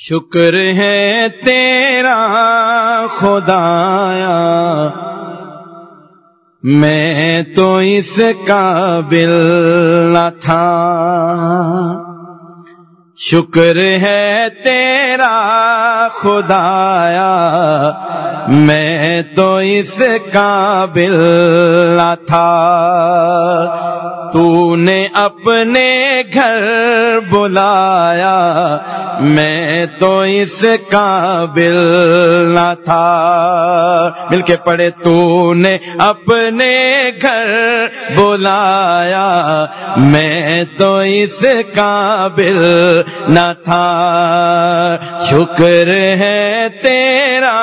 شکر ہے تیرا خدایا۔ میں تو اس قابل نہ تھا۔ شکر ہے تیرا خدایا۔ میں تو اس قابل نہ تھا۔ تو نے اپنے گھر بلایا میں تو اس قابل نہ تھا مل کے پڑے تو نے اپنے گھر بلایا میں تو اس قابل نہ تھا شکر ہے تیرا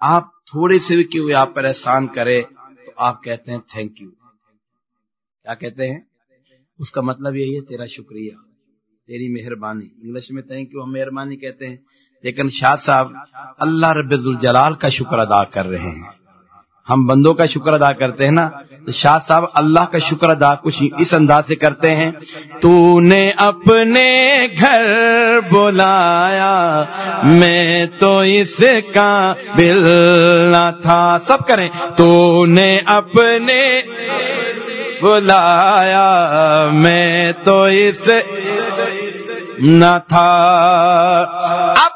آپ تھوڑے سے بھی کیوں آپ پر احسان کرے تو آپ کہتے ہیں تھینک یو کیا کہتے ہیں؟ اس کا مطلب یہی ہے، تیرا شکریہ، تیری مہربانی۔ انگلش میں تھینک یو، ہم مہربانی کہتے ہیں۔ لیکن شاہ صاحب، اللہ رب الجلال کا شکر ادا کر رہے ہیں۔ ہم بندوں کا شکر ادا کرتے ہیں نا؟ تو شاہ صاحب، اللہ کا شکر ادا کچھ اس انداز سے کرتے ہیں۔ تو نے اپنے گھر بلایا، میں تو اس کا بل نہ تھا۔ سب کریں۔ تو نے اپنے بلایا، میں تو اس نہ تھا۔ اپنا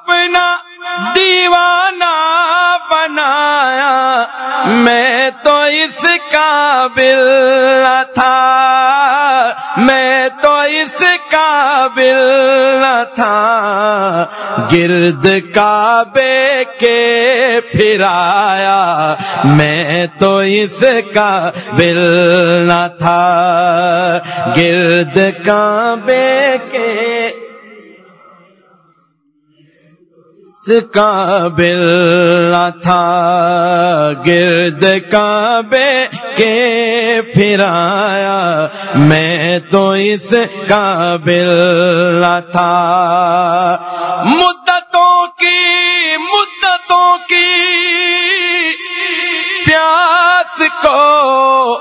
اس قابل نہ تھا۔ میں تو اس قابل نہ تھا۔ گرد کعبے کے پھرایا میں تو اس قابل نہ تھا۔ گرد کعبے کے قابل نہ تھا، گرد کعبے کے پھرایا میں تو اس قابل نہ تھا۔ مدتوں کی مدتوں کی پیاس کو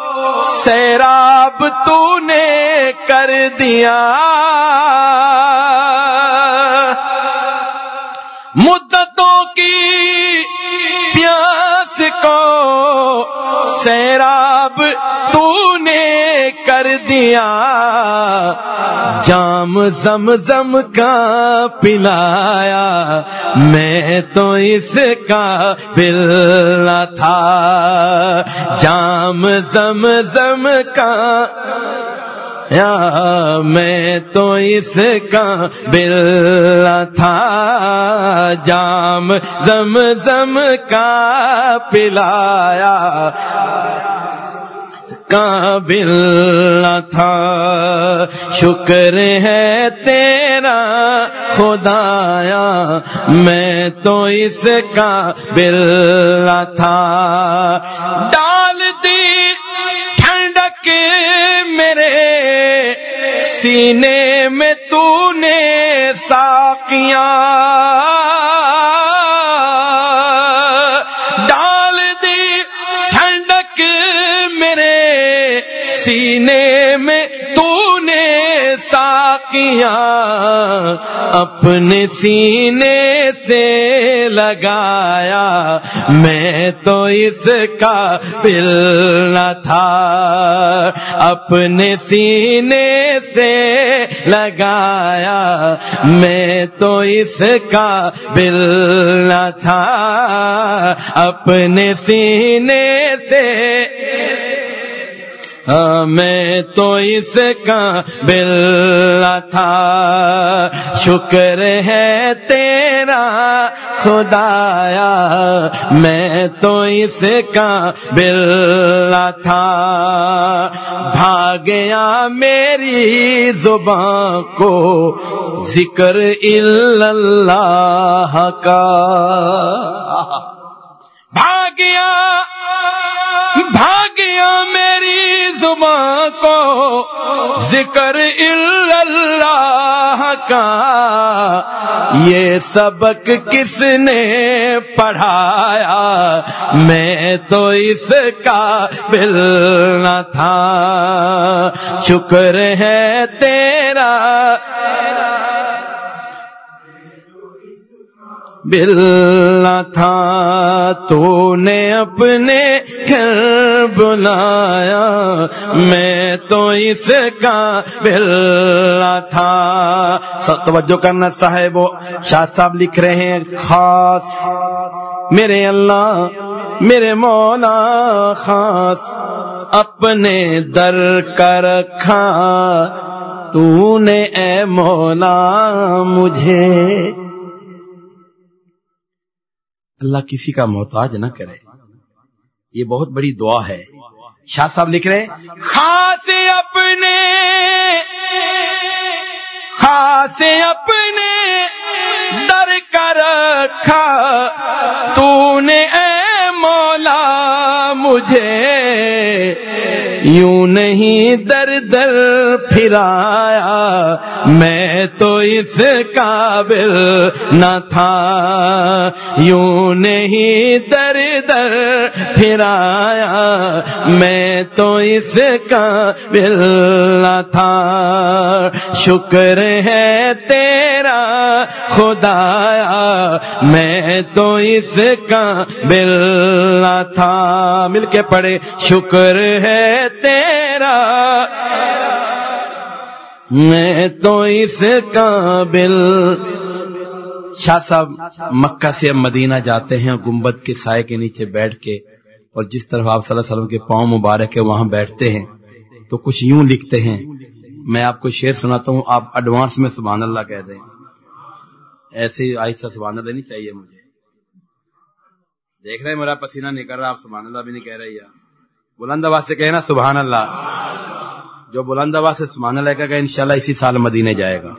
سیراب تو نے کر دیا۔ مدتوں کی پیاس کو سیراب تو نے کر دیا۔ جام زم زم کا پلایا۔ میں تو اس کا بل نہ تھا۔ جام زم زم کا یا میں تو اس کا بل تھا، جام زم زم کا پلایا۔ قابل نہ تھا۔ شکر ہے تیرا خدایا، میں تو اس کا بل تھا۔ ڈال دی سینے میں تو نے ساقیاں میں تو نے ساکیاں اپنے سینے سے لگایا میں تو اس کا بل نہ تھا اپنے سینے سے لگایا میں تو اس کا بل نہ تھا اپنے سینے سے میں تو اس کا بل تھا۔ شکر ہے تیرا خدایا، میں تو اس کا بل تھا۔ بھاگیا میری زبان کو، ذکر اللہ کا۔ بھاگیا بھاگیا میری زبان کو، ذکر اللہ کا۔ یہ سبق کس نے پڑھایا؟ میں تو اس کا بل نہ تھا۔ شکر ہے تیرا بل نہ تھا تو نے اپنے گھر بلایا میں تو اس کا بل نہ تھا توجہ کرنا صاحب شاہ صاحب لکھ رہے ہیں خاص میرے اللہ میرے مولا خاص اپنے در کا رکھا تو نے اے مولا مجھے اللہ کسی کا محتاج نہ کرے۔ یہ بہت بڑی دعا ہے۔ شاہ صاحب لکھ رہے خاص اپنے خاص اپنے در کر رکھا۔ تو نے اے مولا، مجھے یوں نہیں در در پھرایا، میں تو اس قابل نہ تھا۔ یوں نہیں در در پھرایا، میں تو اس قابل نہ تھا۔ شکر ہے تیرا خدایا، میں تو اس کا بل نہ تھا۔ مل کے پڑے شکر ہے تیرا میں تو اس کا بل شاہ صاحب، مکہ سے مدینہ جاتے ہیں، گنبد کے سائے کے نیچے بیٹھ کے، اور جس طرح آپ صلی اللہ علیہ وسلم کے پاؤں مبارک ہے وہاں بیٹھتے ہیں۔ تو کچھ یوں لکھتے ہیں۔ میں آپ کو شعر سناتا ہوں، آپ ایڈوانس میں سبحان اللہ کہہ دیں۔ ایسے آہستہ سبحان اللہ نہیں چاہیے مجھے۔ دیکھ رہے میرا پسینہ نکل رہا، آپ سبحان اللہ بھی نہیں کہہ رہے یار بلند آواز سے کہنا سبحان اللہ۔ جو بلند آواز سے سبحان اللہ کہے گا، انشاءاللہ اسی سال مدینے جائے گا۔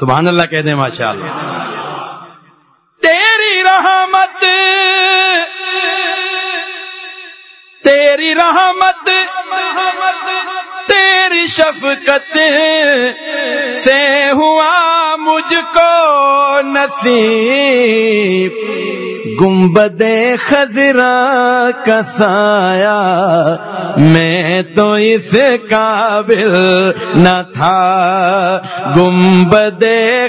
سبحان اللہ کہہ دیں ماشاء اللہ تیری رحمت تیری رحمت، تیری شفقت نصیب، گنبد خزرا کا سایہ۔ میں تو اس قابل نہ تھا۔ گنبد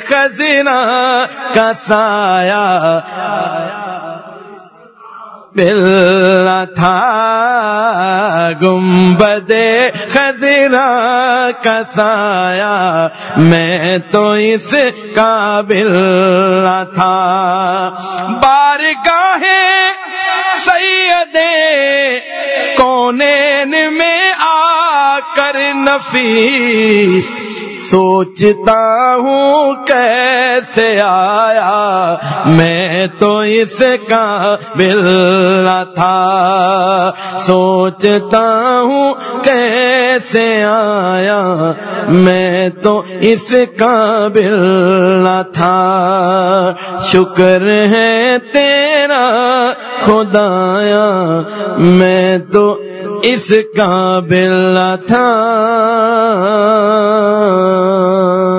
خزرا کا سایہ۔ بل تھا گنبد خزرا کا سایا میں تو اس قابل تھا بار گاہے سید کونین میں آ کر نفیس سوچتا ہوں کیسے آیا میں تو اس کا بل نہ تھا۔ سوچتا ہوں کیسے آیا میں تو اس کا بل نہ تھا۔ شکر ہے تیرا خدایا میں تو اس کا بل تھا۔ ہاں ہاں ہاں